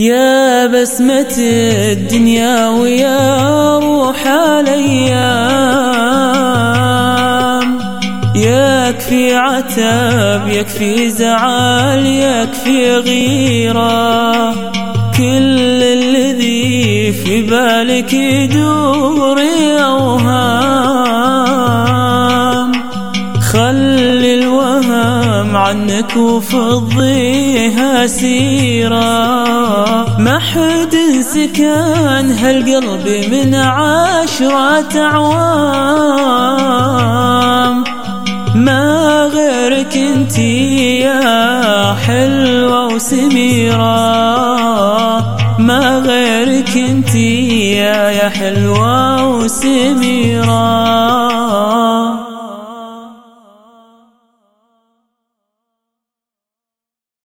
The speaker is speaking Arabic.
يا بسمة الدنيا ويا روح الأيام. يكفي عتاب يكفي زعل يكفي غيرة. كل الذي في بالك يدور أوهام. خلي الوهم عنك وفضيها سيرة. ما حد سكن هالقلب من عشرة أعوام. ما غيرك أنت يا حلوة وسميرة. ما غيرك أنت يا يا حلوة وسميرة.